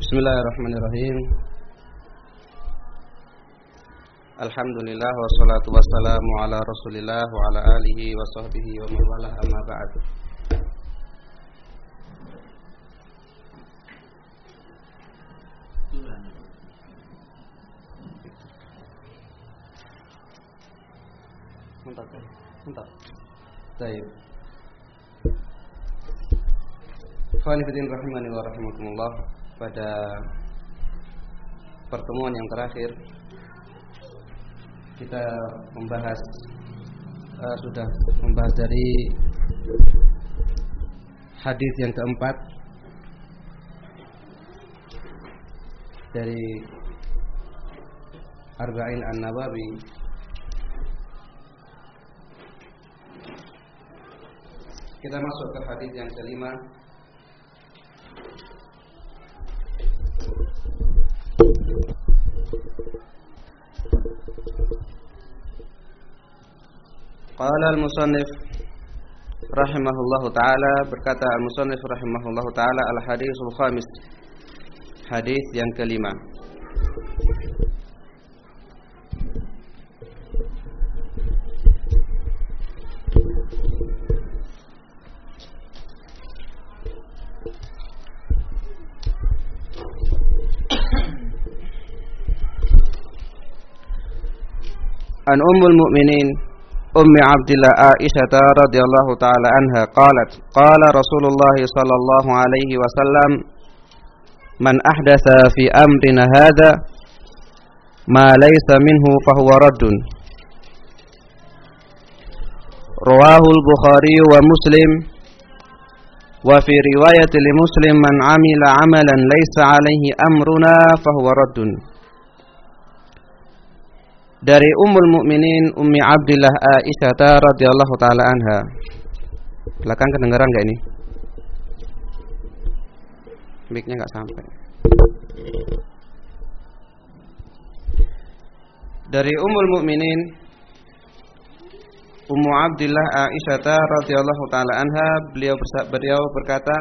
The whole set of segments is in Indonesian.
Bismillahirrahmanirrahim. Alhamdulillah wassalatu wassalamu ala Rasulillah wa ala alihi wa sahbihi wa man wala amma ba'd. Baik. Khalifidin rahimani wa pada pertemuan yang terakhir kita membahas uh, sudah membahas dari hadis yang keempat dari Arba'in An-Nawawi kita masuk ke hadis yang kelima Qala al-musannif rahimahullahu taala berkata al-musannif rahimahullahu taala al-haditsul khamis hadis yang kelima An Ummul Mukminin أم عبد الله عائشة رضي الله تعالى عنها قالت قال رسول الله صلى الله عليه وسلم من أحدث في أمرنا هذا ما ليس منه فهو رد. رواه البخاري ومسلم وفي رواية لمسلم من عمل عملا ليس عليه أمرنا فهو رد. Dari Ummul Mukminin Ummi Abdullah Aisyah radhiyallahu taala anha. Belakang kedengaran enggak ini? Mic-nya enggak sampai. Dari Ummul Mukminin Ummu Abdullah Aisyah radhiyallahu taala anha, beliau beliau berkata,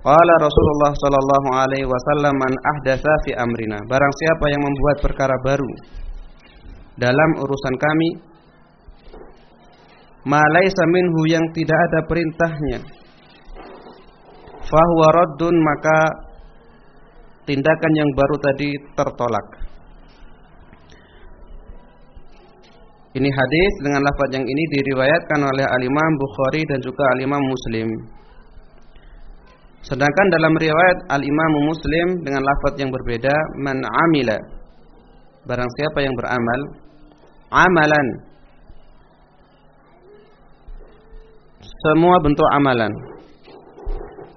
Qala Rasulullah sallallahu alaihi wasallam man ahdatsa fi amrina. Barang siapa yang membuat perkara baru dalam urusan kami ma laisa minhu yang tidak ada perintahnya fahuwa raddun maka tindakan yang baru tadi tertolak. Ini hadis dengan lafaz yang ini diriwayatkan oleh Al-Imam Bukhari dan juga Al-Imam Muslim. Sedangkan dalam riwayat Al-Imam Muslim dengan lafaz yang berbeda, man amila. Barang siapa yang beramal amalan semua bentuk amalan.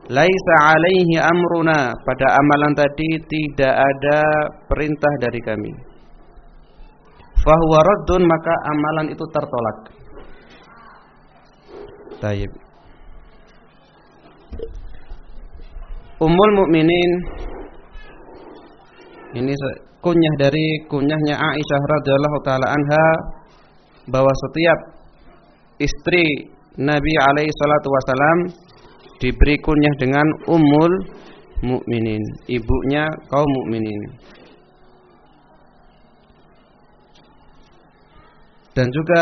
Laisa alaihi amruna pada amalan tadi tidak ada perintah dari kami. Fahuwa raddun maka amalan itu tertolak. Taib Ummul Mukminin ini kunyah dari kunyahnya Aisyah radhiyallahu taala anha bahwa setiap istri Nabi alaihi salatu wasalam diberi kunyah dengan Ummul Mukminin, ibunya kaum mukminin. Dan juga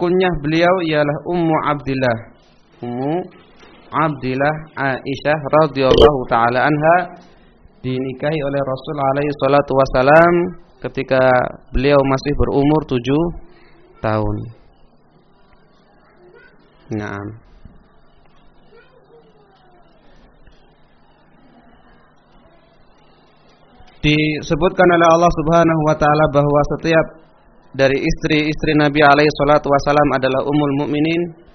kunyah beliau ialah Ummu Abdillah. Ummu Abdillah Aisyah radhiyallahu taala anha dinikahi oleh Rasul alaihi salatu wasalam ketika beliau masih berumur tujuh tahun. Nah. Disebutkan oleh Allah Subhanahu wa taala bahwa setiap dari istri-istri Nabi alaihi salatu wasalam adalah ummul mukminin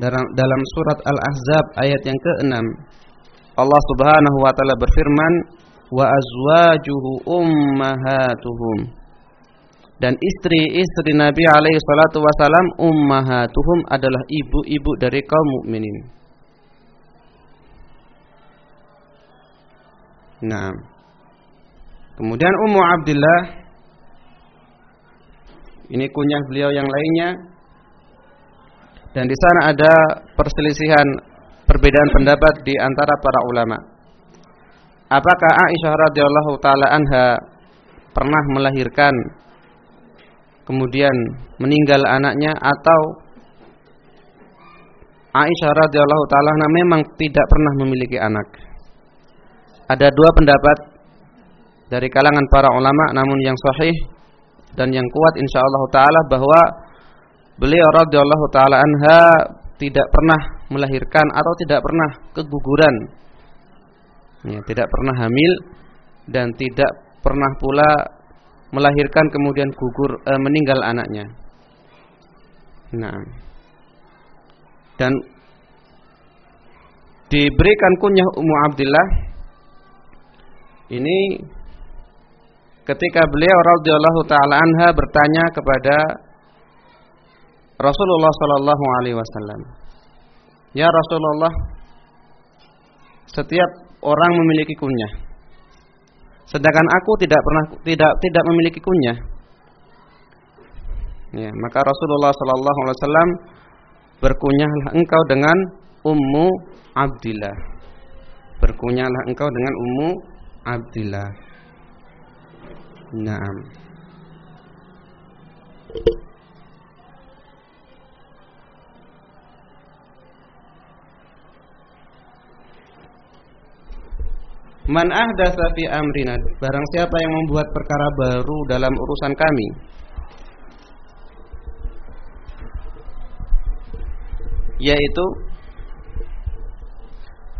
dalam, dalam surat Al-Ahzab ayat yang ke-6 Allah Subhanahu wa taala berfirman wa azwajuhu ummahatuhum dan istri-istri Nabi alaihi salatu wasalam ummahatuhum adalah ibu-ibu dari kaum mukminin. Nah. Kemudian Ummu Abdullah ini kunyah beliau yang lainnya dan di sana ada perselisihan perbedaan pendapat di antara para ulama. Apakah Aisyah radhiyallahu taala anha pernah melahirkan kemudian meninggal anaknya atau Aisyah radhiyallahu taala memang tidak pernah memiliki anak. Ada dua pendapat dari kalangan para ulama namun yang sahih dan yang kuat insyaallah taala bahwa beliau radhiyallahu taala anha tidak pernah melahirkan atau tidak pernah keguguran. Ya, tidak pernah hamil dan tidak pernah pula melahirkan kemudian gugur e, meninggal anaknya. Nah. Dan diberikan kunyah Ummu Abdillah ini ketika beliau radhiyallahu taala anha bertanya kepada Rasulullah sallallahu alaihi wasallam. Ya Rasulullah, setiap orang memiliki kunyah. Sedangkan aku tidak pernah tidak tidak memiliki kunyah. Ya, maka Rasulullah sallallahu alaihi wasallam berkunyahlah engkau dengan Ummu Abdillah. Berkunyahlah engkau dengan Ummu Abdillah. Naam. Man ahdatsa fi amrina barang siapa yang membuat perkara baru dalam urusan kami yaitu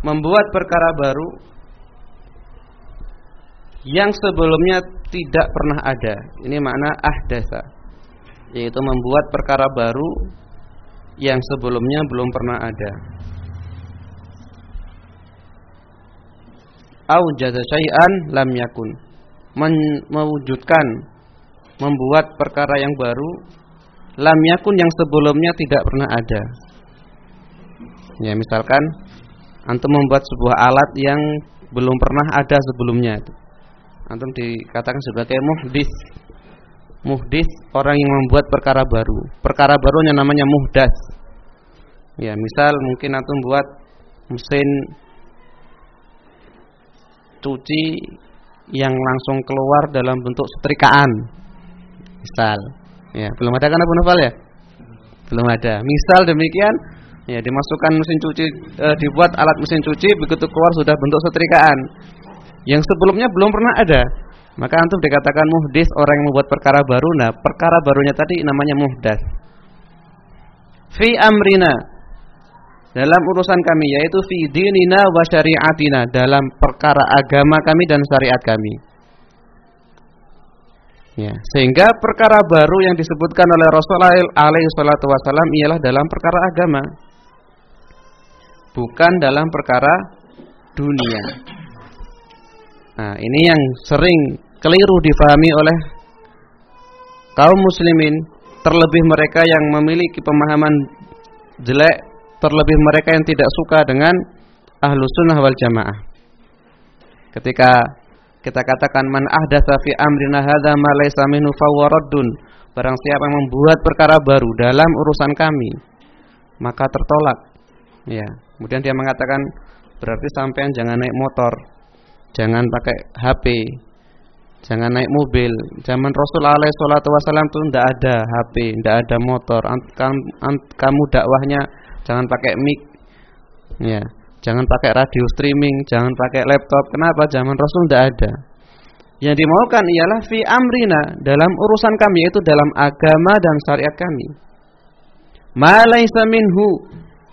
membuat perkara baru yang sebelumnya tidak pernah ada. Ini makna ahdasa. Yaitu membuat perkara baru yang sebelumnya belum pernah ada. Au jaza syai'an lam yakun. Men mewujudkan membuat perkara yang baru lam yakun yang sebelumnya tidak pernah ada. Ya, misalkan antum membuat sebuah alat yang belum pernah ada sebelumnya antum dikatakan sebagai muhdis. Muhdis orang yang membuat perkara baru. Perkara barunya namanya muhdas. Ya, misal mungkin antum buat mesin cuci yang langsung keluar dalam bentuk setrikaan. Misal, ya, belum ada kan Abu Nufal ya? Belum ada. Misal demikian, ya dimasukkan mesin cuci e, dibuat alat mesin cuci begitu keluar sudah bentuk setrikaan yang sebelumnya belum pernah ada. Maka antum dikatakan muhdis orang yang membuat perkara baru. Nah, perkara barunya tadi namanya muhdas. Fi amrina dalam urusan kami yaitu fi dinina wa syariatina dalam perkara agama kami dan syariat kami. Ya, sehingga perkara baru yang disebutkan oleh Rasulullah alaihi salatu wasallam ialah dalam perkara agama. Bukan dalam perkara dunia. Nah, ini yang sering keliru difahami oleh kaum muslimin, terlebih mereka yang memiliki pemahaman jelek, terlebih mereka yang tidak suka dengan ahlu sunnah wal jamaah. Ketika kita katakan man ahdatsa fi amrina hadza ma laysa minhu fawaraddun. Barang siapa yang membuat perkara baru dalam urusan kami, maka tertolak. Ya. Kemudian dia mengatakan berarti sampean jangan naik motor jangan pakai HP, jangan naik mobil. Zaman Rasul alaihi salatu wasallam itu tidak ada HP, tidak ada motor. Kamu dakwahnya jangan pakai mic. Ya, jangan pakai radio streaming, jangan pakai laptop. Kenapa? Zaman Rasul tidak ada. Yang dimaukan ialah fi amrina dalam urusan kami yaitu dalam agama dan syariat kami. Ma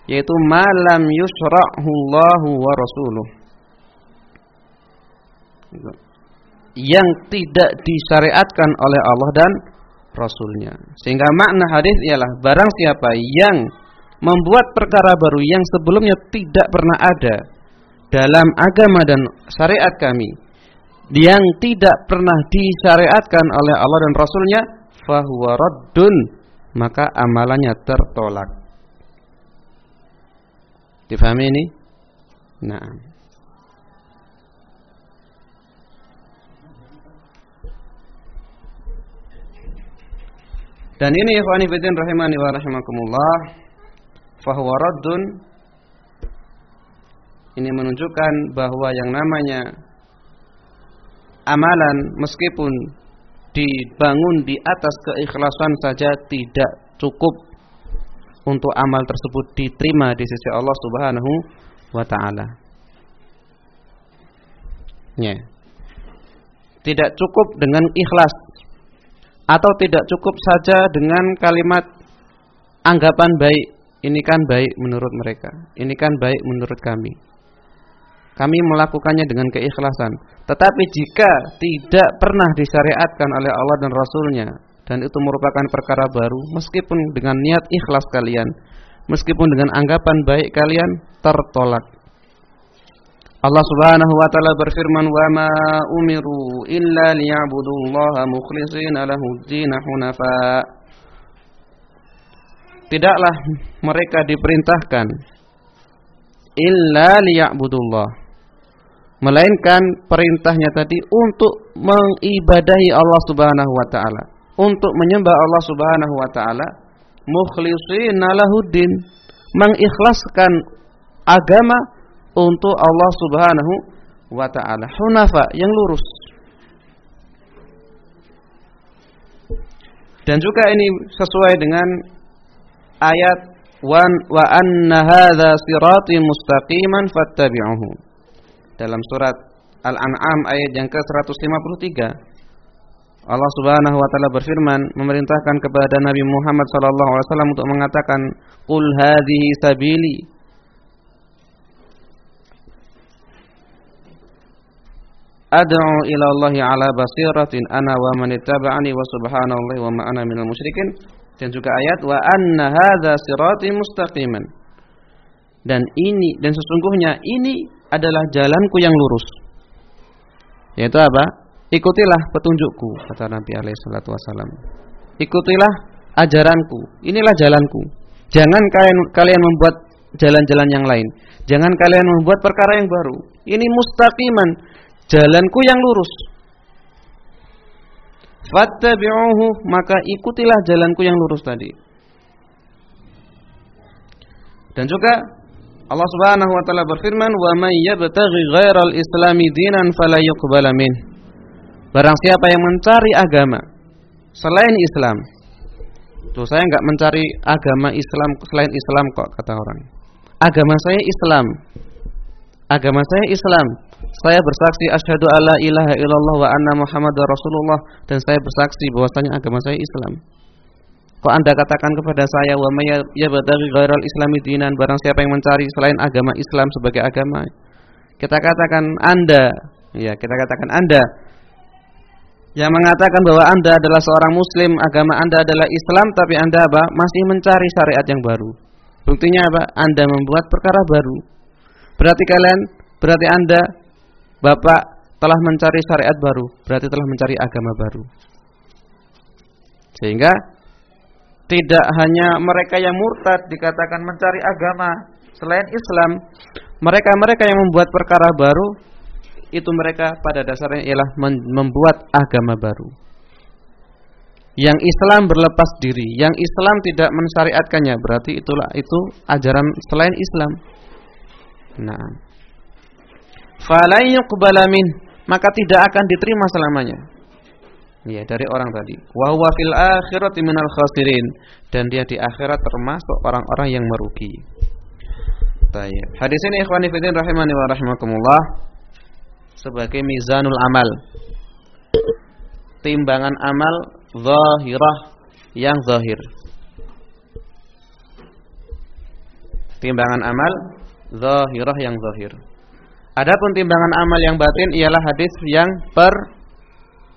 yaitu malam yusra'hu Allahu wa rasuluh yang tidak disyariatkan oleh Allah dan Rasulnya. Sehingga makna hadis ialah barang siapa yang membuat perkara baru yang sebelumnya tidak pernah ada dalam agama dan syariat kami yang tidak pernah disyariatkan oleh Allah dan Rasulnya fahuwa raddun maka amalannya tertolak. Difahami ini? Nah. Dan ini ikhwani fillah rahimani wa rahimakumullah fahuwa raddun Ini menunjukkan bahwa yang namanya amalan meskipun dibangun di atas keikhlasan saja tidak cukup untuk amal tersebut diterima di sisi Allah Subhanahu wa taala. Ya. Tidak cukup dengan ikhlas atau tidak cukup saja dengan kalimat anggapan baik. Ini kan baik menurut mereka. Ini kan baik menurut kami. Kami melakukannya dengan keikhlasan. Tetapi jika tidak pernah disyariatkan oleh Allah dan Rasulnya dan itu merupakan perkara baru, meskipun dengan niat ikhlas kalian, meskipun dengan anggapan baik kalian tertolak. Allah Subhanahu wa taala berfirman, "Wa ma umiru illa liya'budullaha mukhlishina lahu-d-din hunafa." Tidaklah mereka diperintahkan illa liya'budullah. Melainkan perintahnya tadi untuk mengibadahi Allah Subhanahu wa taala, untuk menyembah Allah Subhanahu wa taala. Mukhlishina lahuddin, mengikhlaskan agama untuk Allah Subhanahu wa taala, hunafa yang lurus. Dan juga ini sesuai dengan ayat wa anna hadza sirati mustaqiman fattabi'uhu. Dalam surat Al-An'am ayat yang ke-153 Allah Subhanahu wa taala berfirman memerintahkan kepada Nabi Muhammad sallallahu alaihi wasallam untuk mengatakan qul hadhihi sabili. Ad'u ila Allah ala basiratin ana wa man ittaba'ani wa subhanallahi wa ma ana minal musyrikin dan juga ayat wa anna hadza sirati mustaqiman dan ini dan sesungguhnya ini adalah jalanku yang lurus. Yaitu apa? Ikutilah petunjukku kata Nabi alaihi salatu wasallam. Ikutilah ajaranku. Inilah jalanku. Jangan kalian kalian membuat jalan-jalan yang lain. Jangan kalian membuat perkara yang baru. Ini mustaqiman, jalanku yang lurus. Fattabi'uhu, maka ikutilah jalanku yang lurus tadi. Dan juga Allah Subhanahu wa taala berfirman, "Wa may yabtaghi ghairal islami dinan fala yuqbala min." Barang siapa yang mencari agama selain Islam. Tuh saya enggak mencari agama Islam selain Islam kok kata orang. Agama saya Islam. Agama saya Islam. Saya bersaksi asyhadu alla ilaha illallah wa anna muhammadar rasulullah dan saya bersaksi bahwasanya agama saya Islam. Kok Anda katakan kepada saya wa may yabtaghi ghairal islami dinan barang siapa yang mencari selain agama Islam sebagai agama. Kita katakan Anda, ya, kita katakan Anda yang mengatakan bahwa Anda adalah seorang muslim, agama Anda adalah Islam tapi Anda apa? masih mencari syariat yang baru. Buktinya apa? Anda membuat perkara baru. Berarti kalian, berarti Anda Bapak telah mencari syariat baru, berarti telah mencari agama baru. Sehingga tidak hanya mereka yang murtad dikatakan mencari agama selain Islam, mereka-mereka yang membuat perkara baru itu mereka pada dasarnya ialah membuat agama baru. Yang Islam berlepas diri, yang Islam tidak mensyariatkannya, berarti itulah itu ajaran selain Islam. Nah, falayyuqbalamin maka tidak akan diterima selamanya. Ya, dari orang tadi. Wa fil khasirin dan dia di akhirat termasuk orang-orang yang merugi. Baik. Hadis ini ikhwani fillah rahimani wa rahimakumullah sebagai mizanul amal. Timbangan amal zahirah yang zahir. Timbangan amal zahirah yang zahir. Adapun timbangan amal yang batin ialah hadis yang per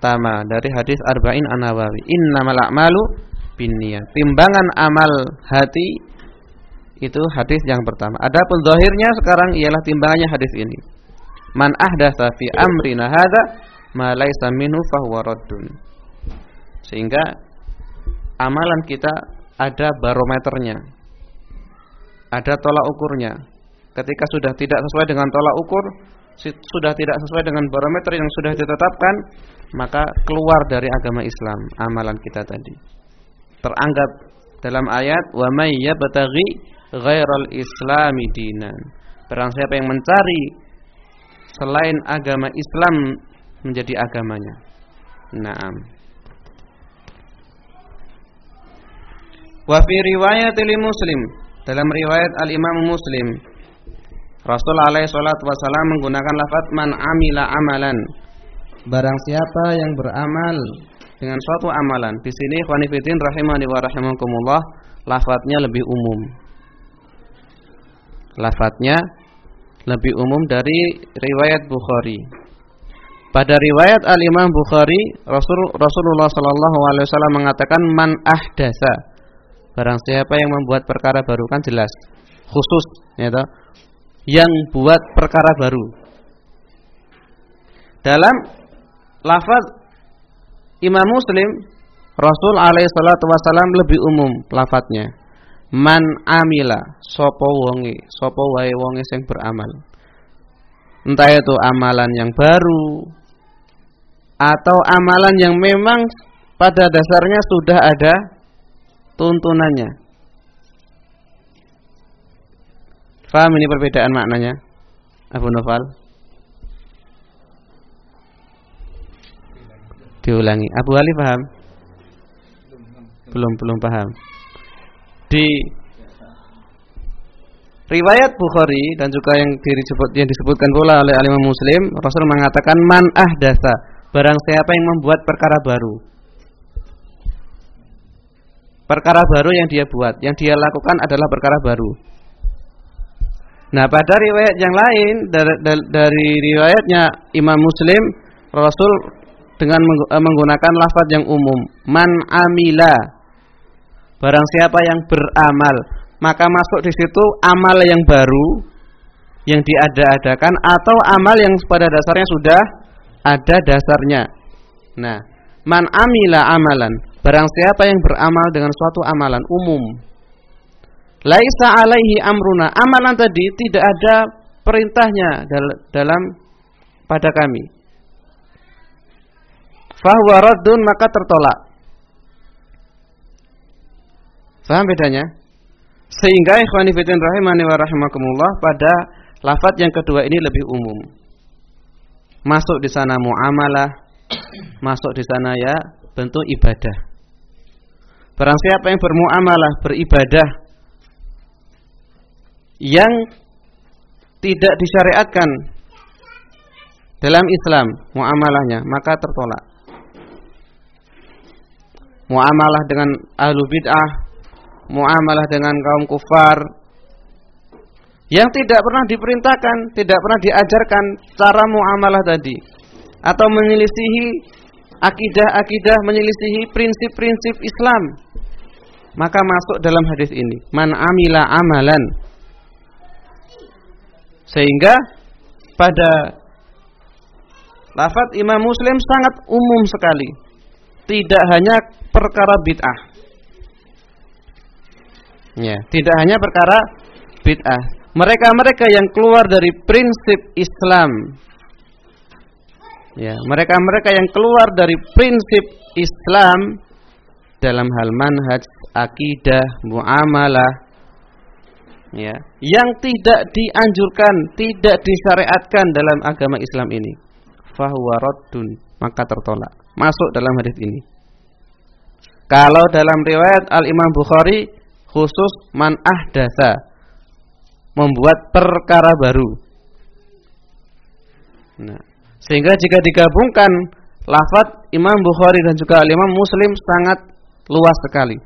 pertama dari hadis Arba'in An-Nawawi. Innamal a'malu binniyat. Timbangan amal hati itu hadis yang pertama. Adapun zahirnya sekarang ialah timbangannya hadis ini. Man ahdatsa fi amrina hadza ma laysa minhu fahuwa raddun. Sehingga amalan kita ada barometernya. Ada tolak ukurnya. Ketika sudah tidak sesuai dengan tolak ukur, sudah tidak sesuai dengan barometer yang sudah ditetapkan, maka keluar dari agama Islam amalan kita tadi. Teranggap dalam ayat wa may yabtaghi ghairal islami dinan. Barang siapa yang mencari selain agama Islam menjadi agamanya. Naam. Wa fi riwayat Muslim dalam riwayat Al Imam Muslim Rasul alaihi salat wasallam menggunakan lafaz man amila amalan. Barang siapa yang beramal dengan suatu amalan. Di sini khwanifidin rahimani wa rahimakumullah lafadznya lebih umum. Lafadznya lebih umum dari riwayat Bukhari. Pada riwayat Al Imam Bukhari, Rasul Rasulullah Shallallahu Alaihi Wasallam mengatakan man ahdasa. Barang siapa yang membuat perkara baru kan jelas, khusus, ya? Yang buat perkara baru. Dalam lafaz Imam Muslim, Rasul alaihi salatu wasallam lebih umum lafadznya. Man amila sopo wonge, sopo wae wonge sing beramal. Entah itu amalan yang baru atau amalan yang memang pada dasarnya sudah ada tuntunannya. Faham ini perbedaan maknanya? Abu Nufal? Diulangi. Abu Ali paham? Belum, belum paham. Di riwayat Bukhari dan juga yang disebut yang disebutkan pula oleh alim Muslim, Rasul mengatakan man ahdasa, barang siapa yang membuat perkara baru. Perkara baru yang dia buat, yang dia lakukan adalah perkara baru. Nah, pada riwayat yang lain dari, dari riwayatnya Imam Muslim, Rasul dengan eh, menggunakan lafaz yang umum, man amila. Barang siapa yang beramal, maka masuk di situ amal yang baru yang diada-adakan atau amal yang pada dasarnya sudah ada dasarnya. Nah, man amila amalan, barang siapa yang beramal dengan suatu amalan umum Laisa alaihi amruna. Amalan tadi tidak ada perintahnya dalam pada kami. Fahuwa raddun maka tertolak. Faham bedanya? Sehingga ikhwani fitin rahimani wa rahimakumullah pada lafaz yang kedua ini lebih umum. Masuk di sana muamalah, masuk di sana ya bentuk ibadah. Barang siapa yang bermuamalah, beribadah yang tidak disyariatkan dalam Islam muamalahnya maka tertolak. Muamalah dengan ahlu bid'ah, muamalah dengan kaum kufar yang tidak pernah diperintahkan, tidak pernah diajarkan cara muamalah tadi atau menyelisihi akidah-akidah, menyelisihi prinsip-prinsip Islam maka masuk dalam hadis ini man amila amalan sehingga pada lafaz Imam Muslim sangat umum sekali. Tidak hanya perkara bid'ah. Ya, tidak hanya perkara bid'ah. Mereka-mereka yang keluar dari prinsip Islam. Ya, mereka-mereka yang keluar dari prinsip Islam dalam hal manhaj, akidah, muamalah, ya yang tidak dianjurkan, tidak disyariatkan dalam agama Islam ini. Fahuwa raddun, maka tertolak. Masuk dalam hadis ini. Kalau dalam riwayat Al-Imam Bukhari khusus man ahdatsa membuat perkara baru. Nah, sehingga jika digabungkan lafaz Imam Bukhari dan juga Al-Imam Muslim sangat luas sekali.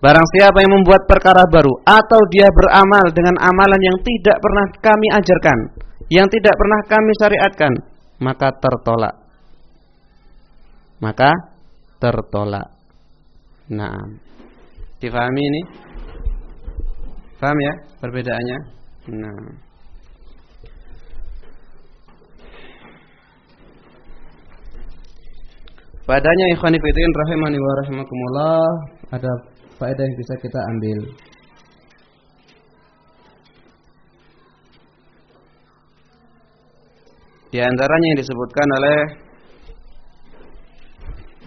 Barang siapa yang membuat perkara baru atau dia beramal dengan amalan yang tidak pernah kami ajarkan, yang tidak pernah kami syariatkan, maka tertolak. Maka tertolak. Nah, difahami ini? Paham ya perbedaannya? Nah. Padanya ikhwan fillah rahimani wa rahimakumullah ada faedah yang bisa kita ambil. Di antaranya yang disebutkan oleh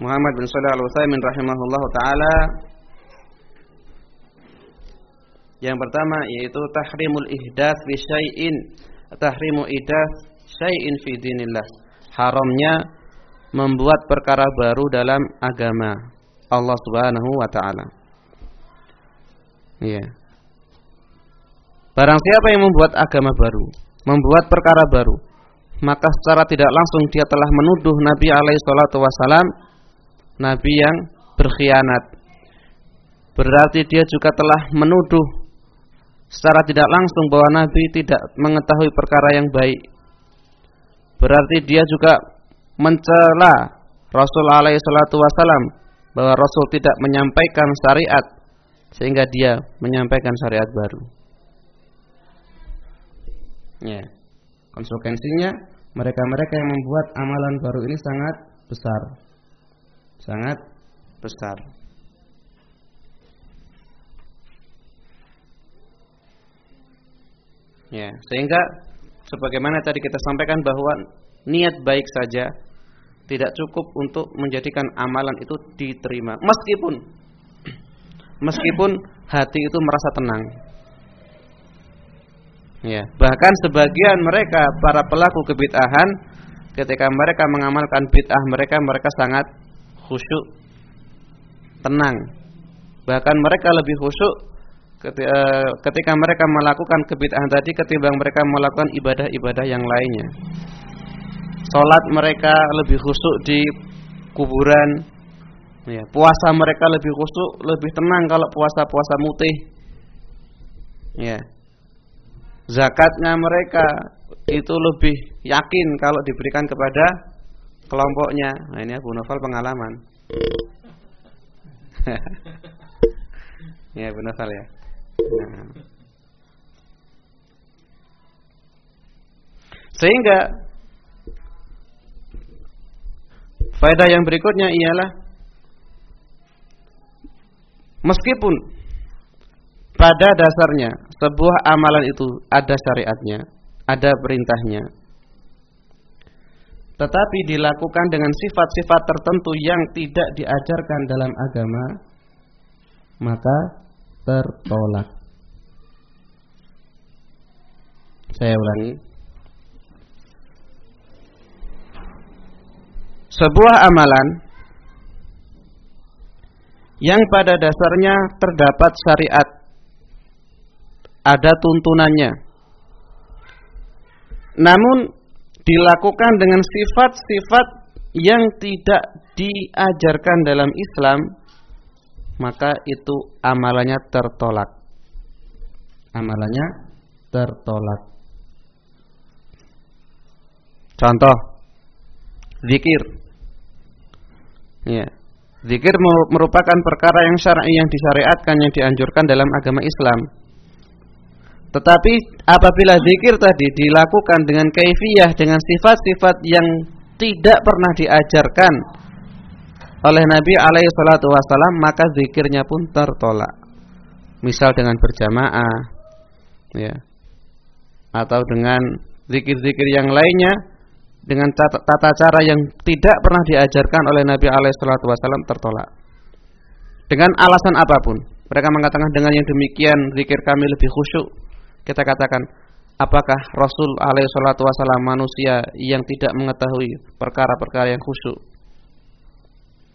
Muhammad bin Shalih Al Utsaimin rahimahullahu taala Yang pertama yaitu tahrimul ihdath fi syai'in, tahrimu ihdath syai'in fi dinillah. Haramnya membuat perkara baru dalam agama Allah Subhanahu wa taala. Iya. Barang siapa yang membuat agama baru, membuat perkara baru, maka secara tidak langsung dia telah menuduh Nabi alaihi salatu wasalam nabi yang berkhianat. Berarti dia juga telah menuduh secara tidak langsung bahwa nabi tidak mengetahui perkara yang baik. Berarti dia juga mencela Rasul alaihi salatu wasalam bahwa Rasul tidak menyampaikan syariat sehingga dia menyampaikan syariat baru. Ya. Konsekuensinya mereka-mereka yang membuat amalan baru ini sangat besar. Sangat besar. Ya, sehingga sebagaimana tadi kita sampaikan bahwa niat baik saja tidak cukup untuk menjadikan amalan itu diterima meskipun meskipun hati itu merasa tenang Ya, bahkan sebagian mereka para pelaku kebid'ahan ketika mereka mengamalkan bid'ah mereka mereka sangat khusyuk, tenang. Bahkan mereka lebih khusyuk eh, ketika mereka melakukan kebid'ahan tadi ketimbang mereka melakukan ibadah-ibadah yang lainnya. Salat mereka lebih khusyuk di kuburan. Ya, puasa mereka lebih khusyuk, lebih tenang kalau puasa-puasa mutih. Ya, zakatnya mereka itu lebih yakin kalau diberikan kepada kelompoknya. Nah ini Abu Nofal pengalaman. ya Abu Nofal ya. Nah. Sehingga faedah yang berikutnya ialah meskipun pada dasarnya sebuah amalan itu ada syariatnya, ada perintahnya. Tetapi dilakukan dengan sifat-sifat tertentu yang tidak diajarkan dalam agama, maka tertolak. Saya ulangi. Sebuah amalan yang pada dasarnya terdapat syariat ada tuntunannya. Namun dilakukan dengan sifat-sifat yang tidak diajarkan dalam Islam, maka itu amalannya tertolak. Amalannya tertolak. Contoh zikir. Ya. Zikir merupakan perkara yang syar'i yang disyariatkan yang dianjurkan dalam agama Islam. Tetapi apabila zikir tadi dilakukan dengan kaifiyah dengan sifat-sifat yang tidak pernah diajarkan oleh Nabi alaihi salatu wasallam maka zikirnya pun tertolak. Misal dengan berjamaah ya. Atau dengan zikir-zikir yang lainnya dengan tata, cara yang tidak pernah diajarkan oleh Nabi wasallam tertolak. Dengan alasan apa pun. Mereka mengatakan dengan yang demikian zikir kami lebih khusyuk kita katakan apakah Rasul wasallam manusia yang tidak mengetahui perkara-perkara yang khusyuk?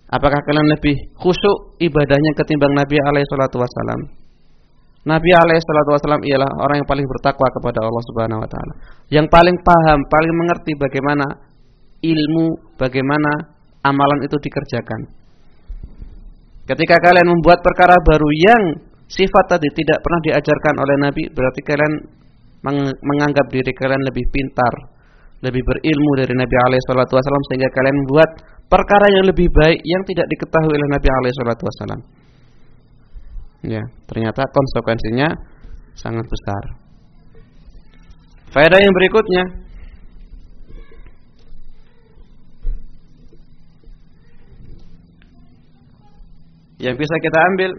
Apakah kalian lebih khusyuk ibadahnya ketimbang Nabi wasallam? Nabi alaihi salatu wasallam ialah orang yang paling bertakwa kepada Allah Subhanahu wa taala. Yang paling paham, paling mengerti bagaimana ilmu, bagaimana amalan itu dikerjakan. Ketika kalian membuat perkara baru yang sifat tadi tidak pernah diajarkan oleh Nabi, berarti kalian menganggap diri kalian lebih pintar, lebih berilmu dari Nabi alaihi salatu wasallam sehingga kalian membuat perkara yang lebih baik yang tidak diketahui oleh Nabi alaihi salatu wasallam. Ya, ternyata konsekuensinya sangat besar. Faedah yang berikutnya. Yang bisa kita ambil.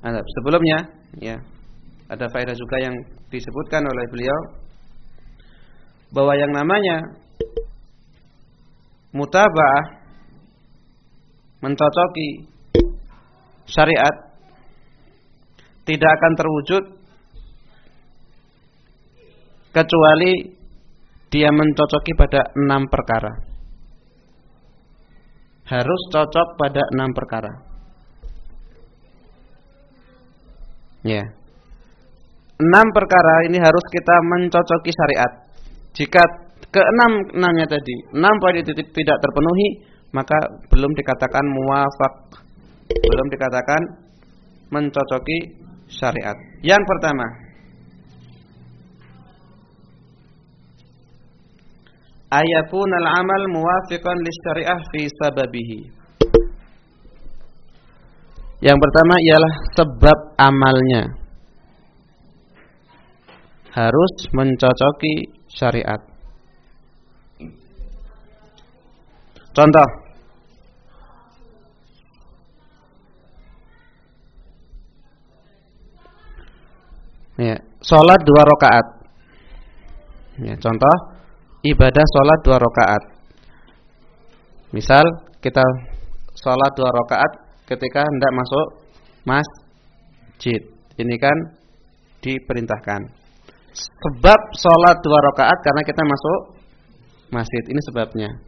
Nah, sebelumnya ya ada faedah juga yang disebutkan oleh beliau. Bahwa yang namanya mutabah mencocoki syariat tidak akan terwujud kecuali dia mencocoki pada enam perkara. Harus cocok pada enam perkara. Ya. Enam perkara ini harus kita mencocoki syariat. Jika keenam enamnya tadi, enam poin itu tidak terpenuhi, maka belum dikatakan muafak, belum dikatakan mencocoki syariat. Yang pertama, ayakun al-amal muwafiqan syariah fi sababihi. Yang pertama ialah sebab amalnya harus mencocoki syariat. Contoh Ya, sholat dua rakaat. Ya, contoh ibadah sholat dua rakaat. Misal kita sholat dua rakaat ketika hendak masuk masjid. Ini kan diperintahkan. Sebab sholat dua rakaat karena kita masuk masjid. Ini sebabnya.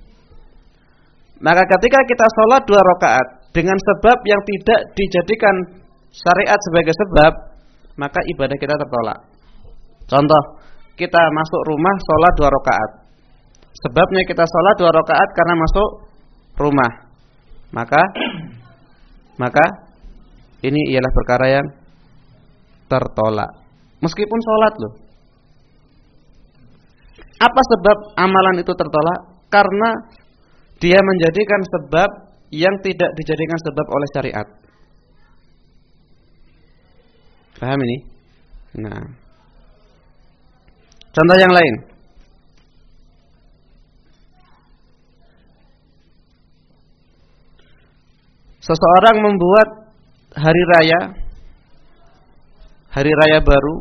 Maka ketika kita sholat dua rakaat dengan sebab yang tidak dijadikan syariat sebagai sebab, maka ibadah kita tertolak. Contoh, kita masuk rumah sholat dua rakaat. Sebabnya kita sholat dua rakaat karena masuk rumah. Maka, maka ini ialah perkara yang tertolak. Meskipun sholat loh. Apa sebab amalan itu tertolak? Karena dia menjadikan sebab yang tidak dijadikan sebab oleh syariat. Paham ini? Nah. Contoh yang lain. Seseorang membuat hari raya hari raya baru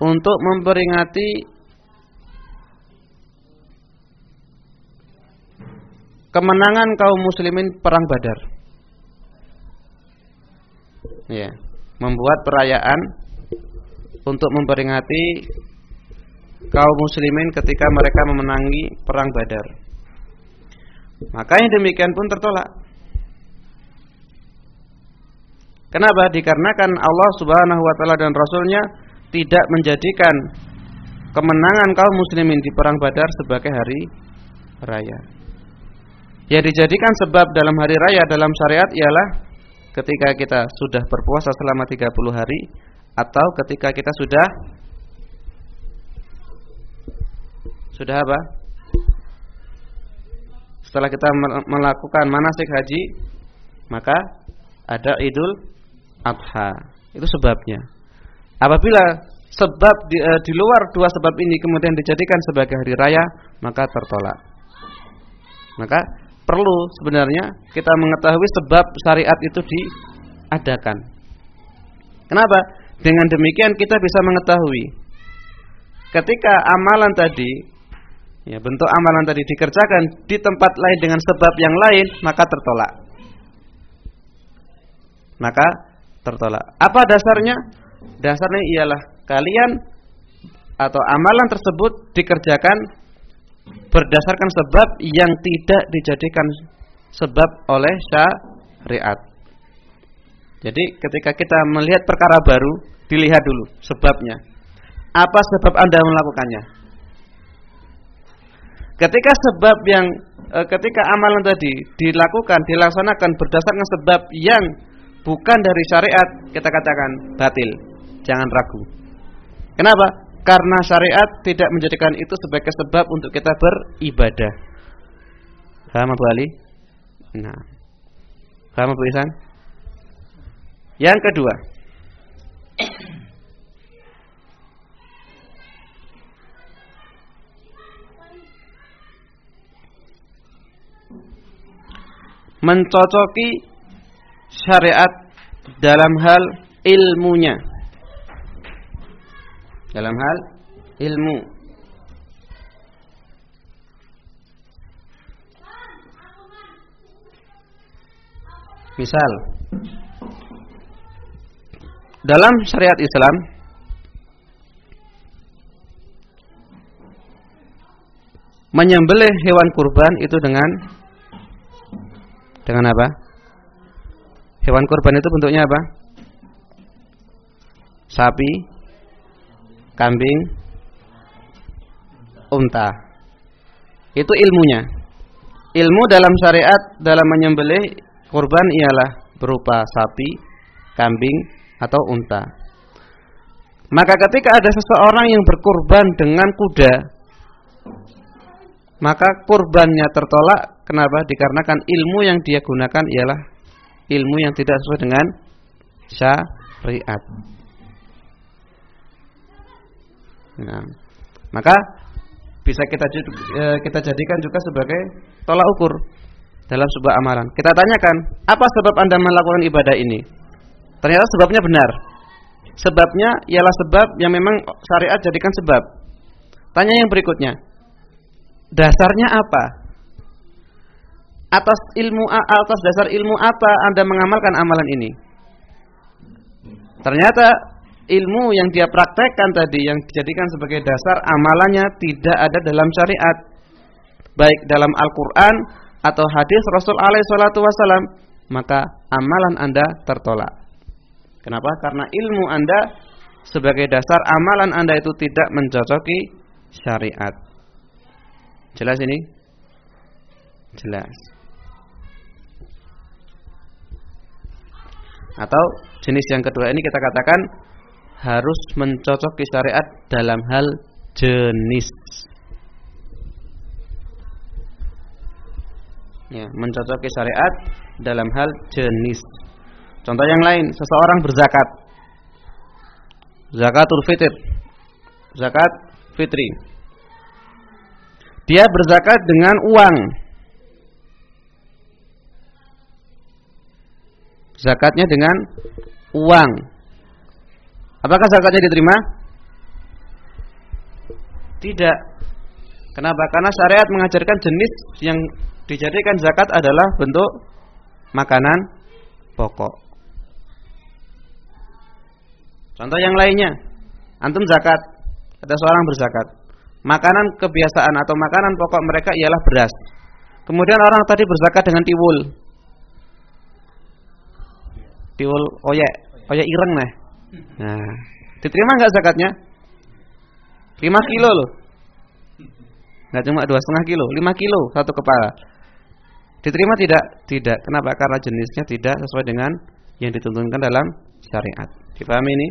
untuk memperingati kemenangan kaum muslimin perang Badar. Ya, membuat perayaan untuk memperingati kaum muslimin ketika mereka memenangi perang Badar. Maka yang demikian pun tertolak. Kenapa? Dikarenakan Allah Subhanahu wa taala dan rasulnya tidak menjadikan kemenangan kaum muslimin di perang Badar sebagai hari raya. Yang dijadikan sebab dalam hari raya dalam syariat ialah ketika kita sudah berpuasa selama 30 hari atau ketika kita sudah sudah apa? Setelah kita melakukan manasik haji, maka ada Idul Adha. Itu sebabnya. Apabila sebab di, e, di luar dua sebab ini kemudian dijadikan sebagai hari raya, maka tertolak. Maka perlu sebenarnya kita mengetahui sebab syariat itu diadakan. Kenapa? Dengan demikian kita bisa mengetahui ketika amalan tadi ya bentuk amalan tadi dikerjakan di tempat lain dengan sebab yang lain maka tertolak. Maka tertolak. Apa dasarnya? Dasarnya ialah kalian atau amalan tersebut dikerjakan berdasarkan sebab yang tidak dijadikan sebab oleh syariat. Jadi ketika kita melihat perkara baru, dilihat dulu sebabnya. Apa sebab Anda melakukannya? Ketika sebab yang e, ketika amalan tadi dilakukan, dilaksanakan berdasarkan sebab yang bukan dari syariat, kita katakan batil. Jangan ragu. Kenapa? Karena syariat tidak menjadikan itu sebagai sebab untuk kita beribadah. Paham Abu Ali? Nah. Paham Abu Isan? Yang kedua. Mencocoki syariat dalam hal ilmunya dalam hal ilmu. Misal dalam syariat Islam menyembelih hewan kurban itu dengan dengan apa? Hewan kurban itu bentuknya apa? Sapi, kambing, unta. Itu ilmunya. Ilmu dalam syariat dalam menyembelih kurban ialah berupa sapi, kambing, atau unta. Maka ketika ada seseorang yang berkurban dengan kuda, maka kurbannya tertolak. Kenapa? Dikarenakan ilmu yang dia gunakan ialah ilmu yang tidak sesuai dengan syariat. Nah, maka bisa kita e, kita jadikan juga sebagai tolak ukur dalam sebuah amalan. Kita tanyakan, apa sebab Anda melakukan ibadah ini? Ternyata sebabnya benar. Sebabnya ialah sebab yang memang syariat jadikan sebab. Tanya yang berikutnya. Dasarnya apa? Atas ilmu atas dasar ilmu apa Anda mengamalkan amalan ini? Ternyata ilmu yang dia praktekkan tadi yang dijadikan sebagai dasar amalannya tidak ada dalam syariat. Baik dalam Al-Qur'an atau hadis Rasul alaihi salatu wasallam, maka amalan Anda tertolak. Kenapa? Karena ilmu Anda sebagai dasar amalan Anda itu tidak mencocoki syariat. Jelas ini? Jelas. Atau jenis yang kedua ini kita katakan harus mencocoki syariat dalam hal jenis. Ya, mencocoki syariat dalam hal jenis. Contoh yang lain, seseorang berzakat. Zakatul fitr. Zakat fitri. Dia berzakat dengan uang. Zakatnya dengan uang. Apakah zakatnya diterima? Tidak. Kenapa? Karena syariat mengajarkan jenis yang dijadikan zakat adalah bentuk makanan pokok. Contoh yang lainnya, antum zakat, ada seorang berzakat. Makanan kebiasaan atau makanan pokok mereka ialah beras. Kemudian orang tadi berzakat dengan tiwul. Tiwul oyek, oyek ireng nih. Nah, diterima nggak zakatnya? 5 kilo loh. Nggak cuma dua setengah kilo, 5 kilo satu kepala. Diterima tidak? Tidak. Kenapa? Karena jenisnya tidak sesuai dengan yang dituntunkan dalam syariat. Dipahami ini?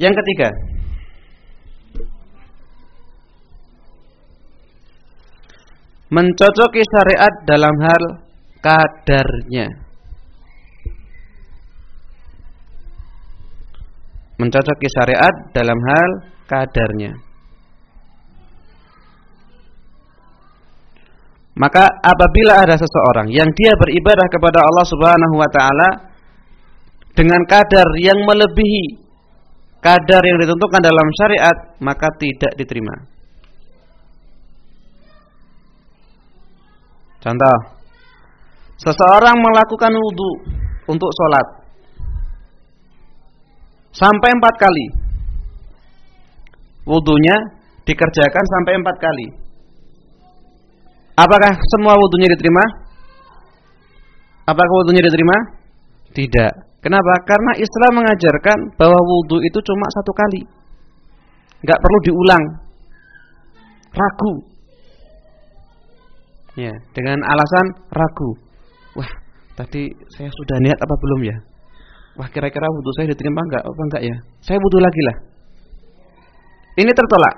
Yang ketiga, mencocoki syariat dalam hal kadarnya. Mencocoki syariat dalam hal kadarnya. Maka apabila ada seseorang yang dia beribadah kepada Allah Subhanahu wa taala dengan kadar yang melebihi kadar yang ditentukan dalam syariat maka tidak diterima. Contoh, seseorang melakukan wudhu untuk sholat sampai empat kali. Wudhunya dikerjakan sampai empat kali. Apakah semua wudhunya diterima? Apakah wudhunya diterima? Tidak. Kenapa? Karena Islam mengajarkan bahwa wudhu itu cuma satu kali. Nggak perlu diulang. Ragu. Ya, dengan alasan ragu. Wah, tadi saya sudah niat apa belum ya? Wah, kira-kira wudhu saya diterima enggak apa enggak ya? Saya wudhu lagi lah. Ini tertolak.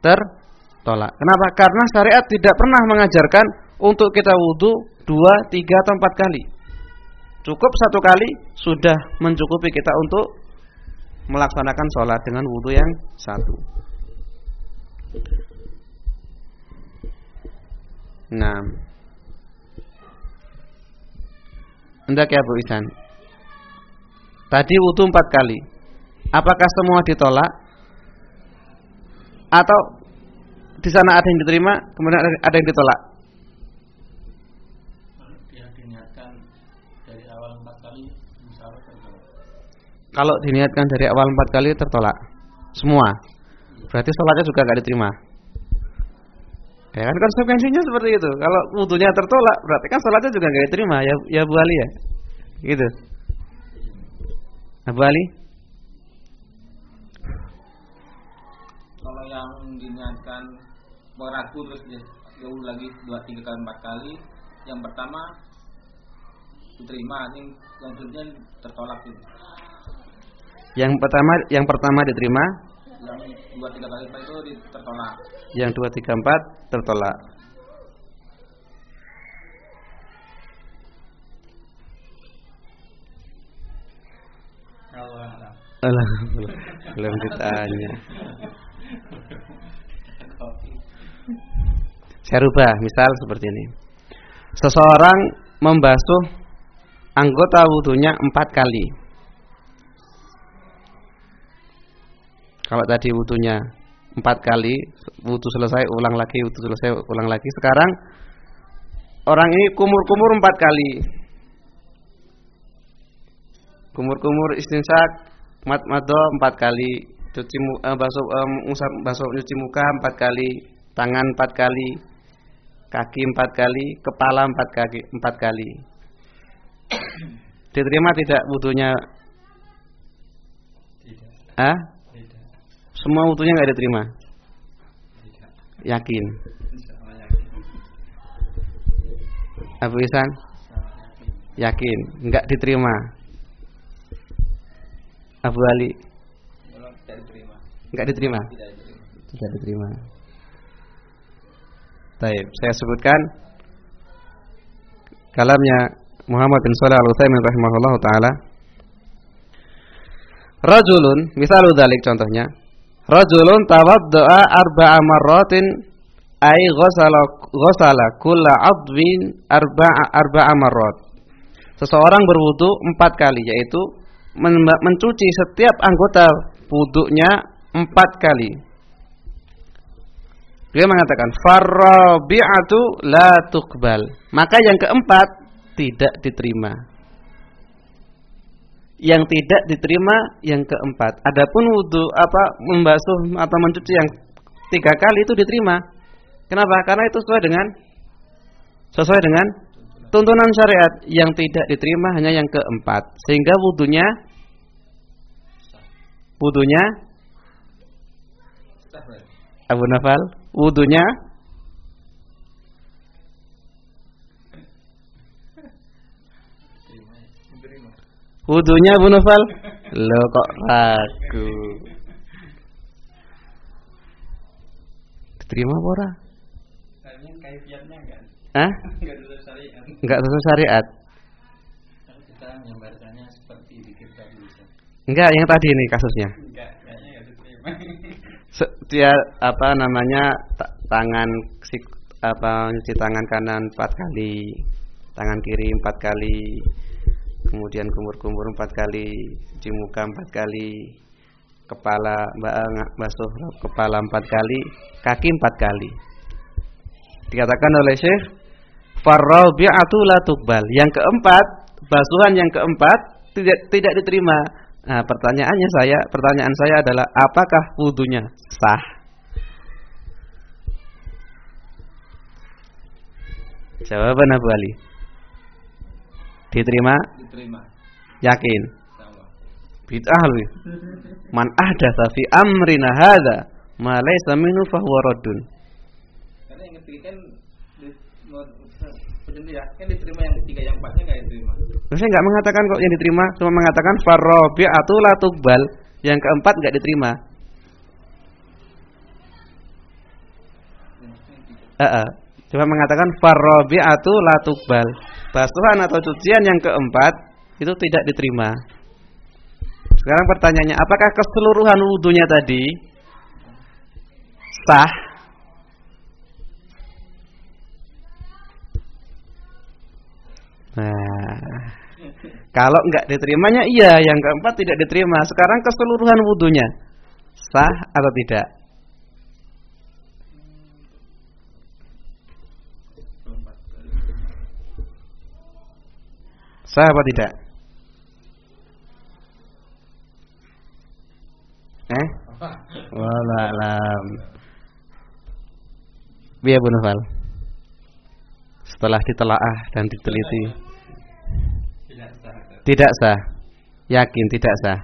Tertolak. Kenapa? Karena syariat tidak pernah mengajarkan untuk kita wudhu dua, tiga atau empat kali. Cukup satu kali sudah mencukupi kita untuk melaksanakan sholat dengan wudhu yang satu. Nah, hendak ya Bu Isan. Tadi wudhu empat kali. Apakah semua ditolak? Atau di sana ada yang diterima, kemudian ada yang ditolak. Dari awal kali. Kalau diniatkan dari awal empat kali tertolak, semua. Berarti sholatnya juga nggak diterima. Ya kan konsekuensinya seperti itu. Kalau wudhunya tertolak, berarti kan sholatnya juga nggak diterima. Ya, ya Bu Ali ya, gitu. Abu Ali? Kalau yang diniatkan meragu terus dia jauh lagi dua tiga kali empat kali, yang pertama diterima, yang kedua tertolak itu. Yang pertama, yang pertama diterima, Yang dua tiga kali itu tertolak. yang dua tiga empat tertolak. Alah, belum ditanya. Saya rubah, misal seperti ini. Seseorang membasuh anggota wudhunya empat kali. Kalau tadi wudhunya empat kali, wudhu selesai, ulang lagi, wudhu selesai, ulang lagi. Sekarang orang ini kumur-kumur empat kali. Kumur-kumur istinsak, mat mado empat kali, cuci mu, eh, basuh eh, ngusap basuh cuci muka empat kali, tangan empat kali, kaki empat kali, kepala empat kaki empat kali. Diterima tidak wudhunya? Tidak. Ah? Semua wudhunya nggak diterima? Tidak. Yakin? Abu Isan? Yakin. Nggak diterima? Abu Ali? Nggak diterima? Tidak diterima. Baik, saya sebutkan kalamnya Muhammad bin Shalih Al Utsaimin rahimahullah taala. Rajulun, misalu dalik contohnya. Rajulun tawadda'a arba'a marratin ay ghasala ghasala kulla 'adwin arba'a arba'a marrat. Seseorang berwudu empat kali yaitu men- mencuci setiap anggota wudhunya empat kali. Dia mengatakan farabi'atu la tuqbal. Maka yang keempat tidak diterima. Yang tidak diterima yang keempat. Adapun wudhu apa membasuh atau mencuci yang tiga kali itu diterima. Kenapa? Karena itu sesuai dengan sesuai dengan tuntunan syariat. Yang tidak diterima hanya yang keempat. Sehingga wudhunya wudhunya. Abu Nafal wudhunya wudhunya Abu Nafal lo kok ragu diterima apa ora? Kayaknya kaifiatnya enggak. Hah? Enggak sesuai syariat. Enggak sesuai syariat. Kalau kita menggambarkannya seperti tadi bisa. Enggak, yang tadi ini kasusnya. Enggak, kayaknya enggak diterima. Dia apa namanya ta- tangan si apa nyuci tangan kanan empat kali, tangan kiri empat kali, kemudian kumur-kumur empat kali, cuci muka empat kali, kepala ba- nga- basuh kepala empat kali, kaki empat kali. Dikatakan oleh Syekh Farrabi'atu la tuqbal. Yang keempat, basuhan yang keempat tidak tidak diterima. Nah, pertanyaannya saya, pertanyaan saya adalah apakah wudunya sah? Jawaban Abu Ali. Diterima? Diterima. Yakin? Bid'ah lu. Man ahdatsa fi amrina hadza ma laysa minhu fahuwa raddun. Karena yang ketiga kan ya, kan diterima yang ketiga yang empatnya enggak diterima. Terus saya nggak mengatakan kok yang diterima, cuma mengatakan farrabi'atu la tuqbal. Yang keempat nggak diterima. Eh, eh. Cuma mengatakan farrabi'atu la tuqbal. Basuhan atau cucian yang keempat itu tidak diterima. Sekarang pertanyaannya, apakah keseluruhan wudhunya tadi sah? Nah, kalau nggak diterimanya iya, yang keempat tidak diterima. Sekarang keseluruhan wudhunya sah atau tidak? Sah apa tidak? Eh? Wallahualam. Biar Bu Nufal. Setelah ditelaah dan diteliti. Tidak sah. Tidak sah. Yakin tidak sah.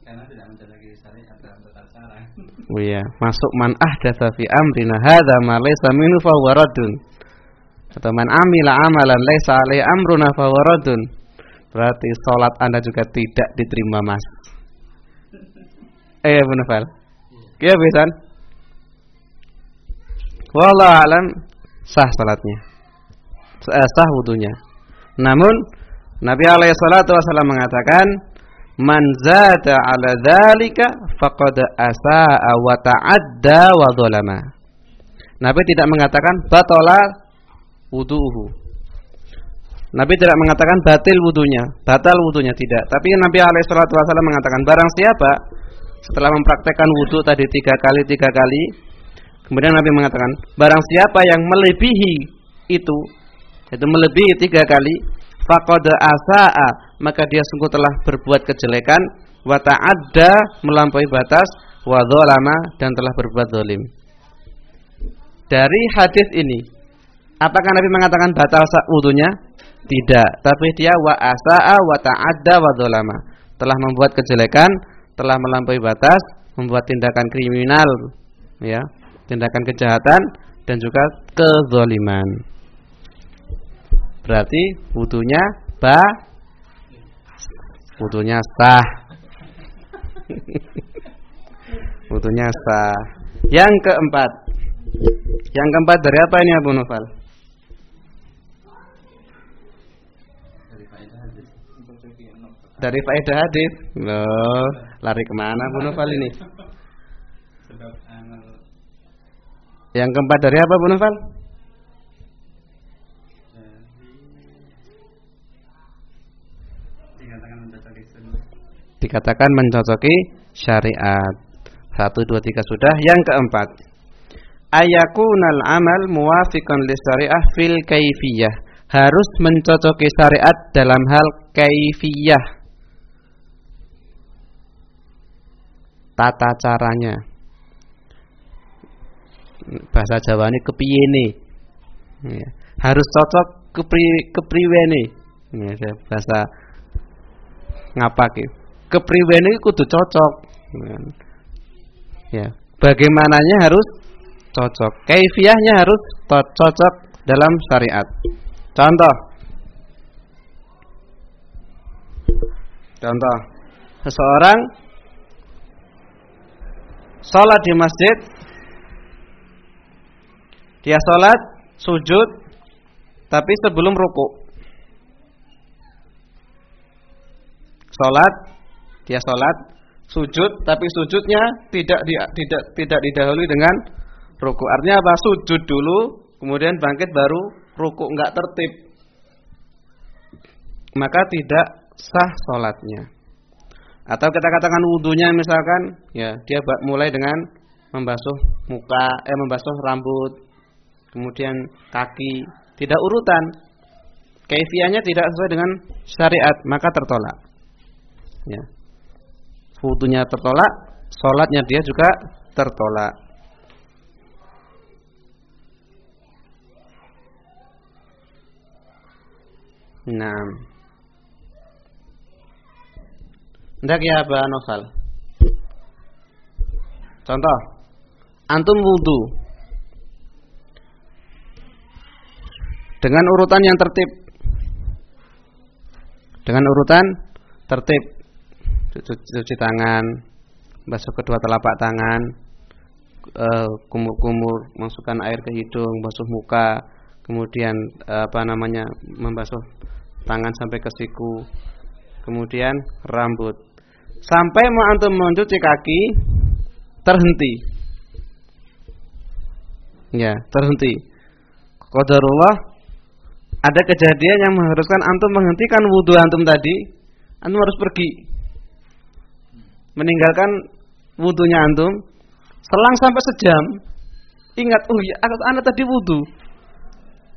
Karena tidak mencari syariat dalam tata cara. Oh iya, masuk man ahdatsa fi amrina hadza ma laysa minhu fa huwa raddun. Atau man amila amalan laisa alaihi amruna fa huwa raddun. Berarti salat Anda juga tidak diterima, Mas. Eh, Bu Nufal. Iya, Bisan. Wallahu alam sah salatnya. Eh, sah wudunya. Namun Nabi alaihi salatu wasallam mengatakan man zada ala dzalika faqad asaa wa ta'adda wa dzalama. Nabi tidak mengatakan batala wuduhu. Nabi tidak mengatakan batil wudunya, batal wudunya tidak. Tapi Nabi alaihi salatu wasallam mengatakan barang siapa setelah mempraktekkan wudu tadi tiga kali tiga kali, kemudian Nabi mengatakan barang siapa yang melebihi itu, itu melebihi tiga kali, faqad asaa maka dia sungguh telah berbuat kejelekan wa ta'adda melampaui batas wa dzalama dan telah berbuat zalim. Dari hadis ini apakah Nabi mengatakan batal wudunya? Tidak, tapi dia wa asaa wa ta'adda wa dzalama. Telah membuat kejelekan, telah melampaui batas, membuat tindakan kriminal, ya, tindakan kejahatan dan juga kezaliman. Berarti wudunya ba wudunya sah. wudunya sah. Yang keempat. Yang keempat dari apa ini Abu Nufal? Dari faedah hadis. Loh, lari ke mana Abu Nufal ini? Yang keempat dari apa Bu sunnah. Dikatakan mencocoki syariat. Satu, dua, tiga sudah. Yang keempat. Ayakunal amal muwafiqan li syariah fil kaifiyah. Harus mencocoki syariat dalam hal kaifiyah. Tata caranya. Bahasa Jawa ini nih? Ya. Harus cocok kepri kepriwene. Ya, bahasa ngapake. Kepriwene kudu cocok. Ya, bagaimananya harus cocok. Kaifiyahnya harus cocok dalam syariat. Contoh. Contoh. Seseorang sholat di masjid. Dia sholat sujud tapi sebelum ruku. Sholat dia sholat sujud tapi sujudnya tidak di, tidak tidak didahului dengan ruku. Artinya apa? Sujud dulu kemudian bangkit baru ruku. Nggak tertib. Maka tidak sah sholatnya atau kita katakan wudhunya misalkan ya dia mulai dengan membasuh muka eh membasuh rambut kemudian kaki tidak urutan. Kaifiahnya tidak sesuai dengan syariat maka tertolak. Ya. Wudhunya tertolak sholatnya dia juga tertolak. Nah Hendak ya Aba Novel Contoh. Antum wudhu Dengan urutan yang tertib. Dengan urutan tertib. Cuci, cuci tangan. Basuh kedua telapak tangan. Eh, Kumur-kumur Masukkan air ke hidung Basuh muka. Kemudian eh, apa namanya Membasuh tangan sampai ke siku. Kemudian rambut Sampai mau antum mencuci kaki Terhenti. Ya terhenti. Qadarullah Ada kejadian yang mengharuskan antum menghentikan wudhu antum tadi Antum harus pergi. Meninggalkan wudhunya antum. Selang sampai sejam Ingat, oh ya, anak tadi wudhu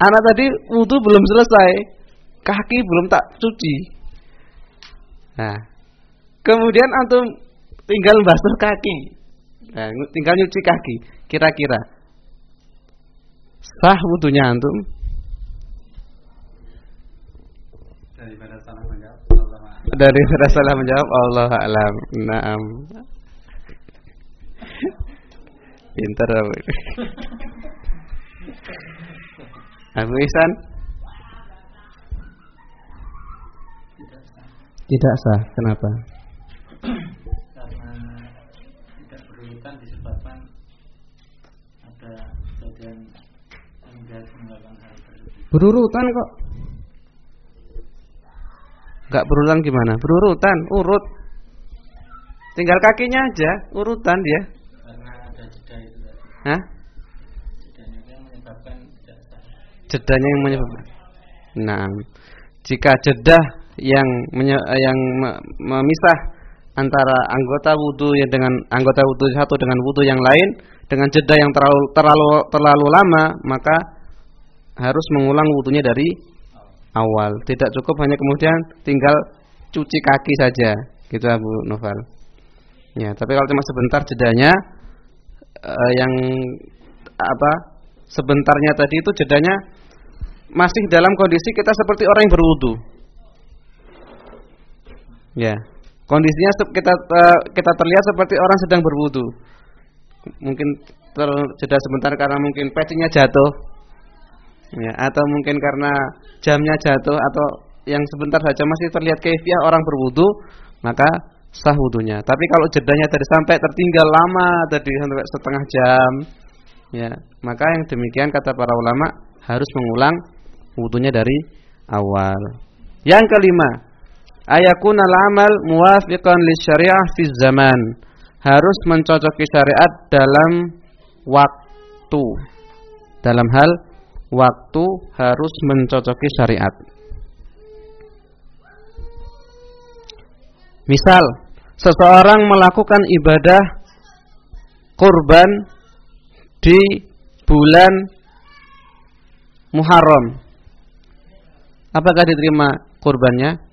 Anak tadi wudhu belum selesai. Kaki belum tak cuci. Nah, kemudian antum tinggal basuh kaki. Nah, tinggal nyuci kaki. Kira-kira sah wudunya antum? Daripada salah menjawab Allah Daripada salah menjawab Allah alam. Naam. Pintar Abu. Abu Isan? Tidak sah. Kenapa? Karena tidak berurutan disebabkan ada kejadian enggak melakukan hal tersebut. Berurutan kok. Enggak berurutan gimana? Berurutan, urut. Tinggal kakinya aja, urutan dia. Karena ada jeda itu. Hah? Jedanya yang menyebabkan tidak. Jedanya yang menyebabkan. Nah, jika jedah yang menye, yang me- memisah antara anggota wudhu yang dengan anggota wudhu satu dengan wudhu yang lain dengan jeda yang terlalu terlalu terlalu lama maka harus mengulang wudhunya dari awal. Tidak cukup hanya kemudian tinggal cuci kaki saja, gitu Abu Novel. Ya, tapi kalau cuma sebentar jedanya eh, yang apa? Sebentarnya tadi itu jedanya masih dalam kondisi kita seperti orang yang berwudu. Ya. Kondisinya kita eh, kita terlihat seperti orang sedang berwudu. Mungkin terjeda sebentar karena mungkin pecinya jatuh. Ya, atau mungkin karena jamnya jatuh atau yang sebentar saja masih terlihat kaifiah orang berwudu, maka sah wudunya. Tapi kalau jedanya tadi sampai tertinggal lama tadi sampai setengah jam, ya, maka yang demikian kata para ulama harus mengulang wudunya dari awal. Yang kelima, ayakun al-amal muwafiqan li syariah fi zaman. Harus mencocoki syariat dalam waktu. Dalam hal waktu harus mencocoki syariat. Misal, seseorang melakukan ibadah kurban di bulan Muharram. Apakah diterima kurbannya?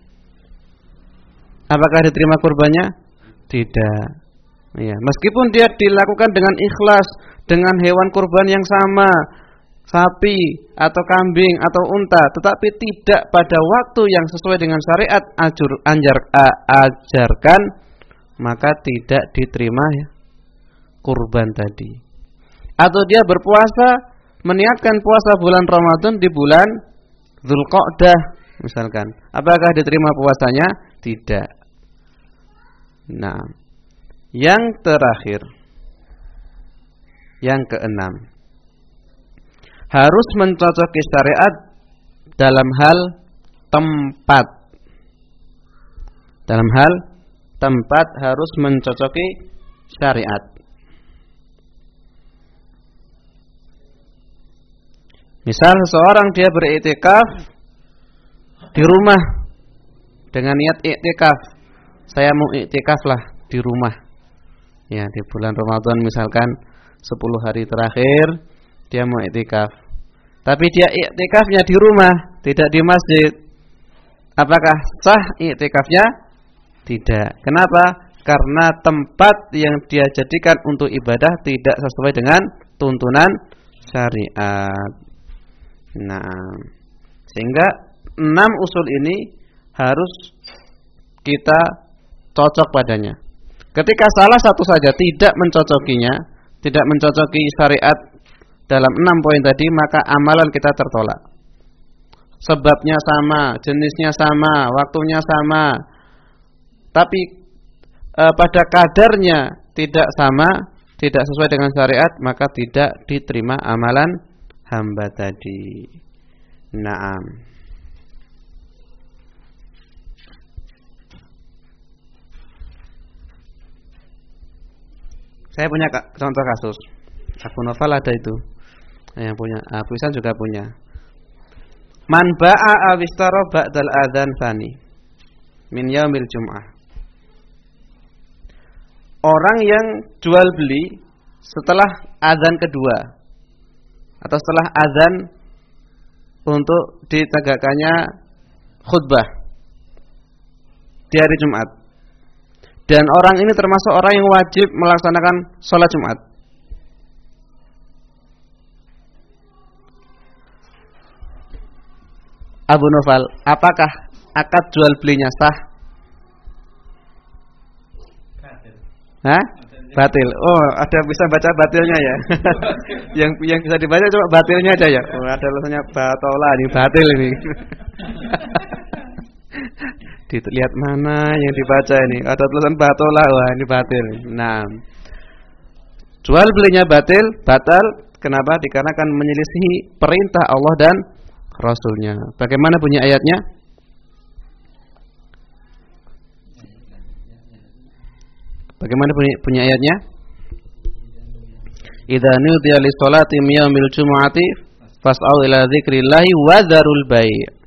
Apakah diterima kurbannya? Tidak. Ya, meskipun dia dilakukan dengan ikhlas dengan hewan kurban yang sama, sapi atau kambing atau unta, tetapi tidak pada waktu yang sesuai dengan syariat ajur, anjar, a- ajarkan, maka tidak diterima ya, kurban tadi. Atau dia berpuasa meniatkan puasa bulan Ramadan di bulan Zulqa'dah misalkan. Apakah diterima puasanya? Tidak. Nah, yang terakhir yang keenam harus mencocoki syariat dalam hal tempat. Dalam hal tempat harus mencocoki syariat. Misal seseorang dia beriktikaf di rumah dengan niat iktikaf. Saya mau iktikaf lah di rumah. Ya, di bulan Ramadan misalkan 10 hari terakhir dia mau iktikaf. Tapi dia iktikafnya di rumah, tidak di masjid. Apakah sah iktikafnya? Tidak. Kenapa? Karena tempat yang dia jadikan untuk ibadah tidak sesuai dengan tuntunan syariat. Nah, sehingga enam usul ini harus kita cocok padanya. Ketika salah satu saja tidak mencocokinya, tidak mencocoki syariat dalam enam poin tadi, maka amalan kita tertolak. Sebabnya sama, jenisnya sama, waktunya sama, tapi e, pada kadarnya tidak sama, tidak sesuai dengan syariat, maka tidak diterima amalan hamba tadi. Naam. Saya punya contoh kasus. Abu Novel ada itu. Yang punya Abu Isan juga punya. Man ba'a awistara ba'dal adzan fani min yaumil jum'ah. Orang yang jual beli setelah azan kedua atau setelah azan untuk ditegakkannya khutbah di hari Jumat. Dan orang ini termasuk orang yang wajib melaksanakan sholat Jumat. Abu Nufal, apakah akad jual belinya sah? Hah? Batil. Oh, ada bisa baca batilnya ya. yang yang bisa dibaca cuma batilnya aja ya. Oh, ada tulisannya batola ini batil ini. Dilihat mana yang dibaca ini. Ada tulisan batola, wah ini batil. Nah. Jual belinya batil, batal. Kenapa? Dikarenakan menyelisihi perintah Allah dan Rasulnya. Bagaimana punya ayatnya? Bagaimana punya, punya ayatnya? Idza nudiya lis salati yaumil jumu'ati fas'au ila dzikrillahi wa dzarul bai'.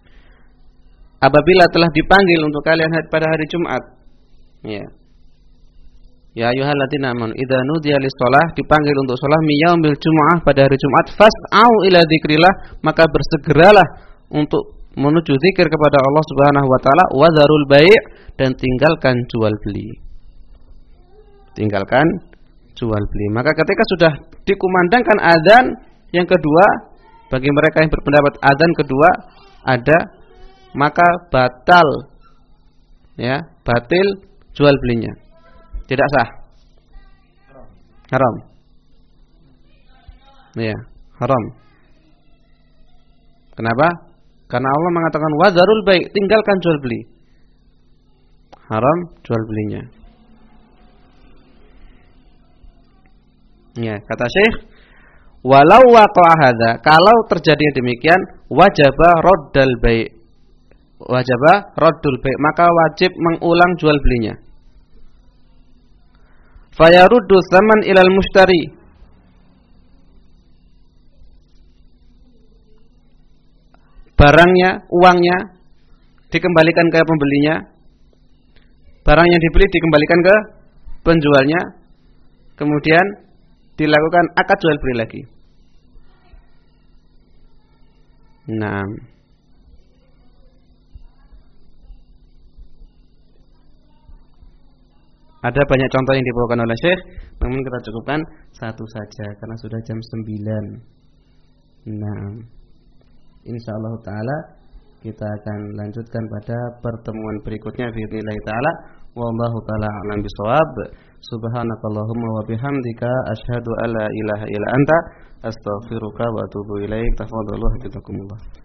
Apabila telah dipanggil untuk kalian pada hari Jumat. Ya. Ya ayyuhalladzina amanu idza nudiya lis shalah dipanggil untuk salat yaumil jumu'ah pada hari Jumat fas'au ila dzikrillah maka bersegeralah untuk menuju zikir kepada Allah Subhanahu wa taala wa dzarul bai' dan tinggalkan jual beli tinggalkan jual beli. Maka ketika sudah dikumandangkan adzan yang kedua bagi mereka yang berpendapat adzan kedua ada maka batal ya, batil jual belinya. Tidak sah. Haram. Ya, haram. Kenapa? Karena Allah mengatakan wazarul baik, tinggalkan jual beli. Haram jual belinya. Ya, kata Syekh, walau waqa'a kalau terjadi demikian, wajaba raddal bai'. Wajaba raddul bai', maka wajib mengulang jual belinya. Fayaruddu saman ilal mushtari. Barangnya, uangnya dikembalikan ke pembelinya. Barang yang dibeli dikembalikan ke penjualnya. Kemudian dilakukan akad jual beli lagi. Nah. Ada banyak contoh yang dibawakan oleh Syekh, namun kita cukupkan satu saja karena sudah jam 9. Nah. Insyaallah taala kita akan lanjutkan pada pertemuan berikutnya bismillah taala wallahu taala alam bisawab subhanakallahumma wa bihamdika asyhadu alla ilaha illa anta astaghfiruka wa atubu ilaik tafadhalu hafizakumullah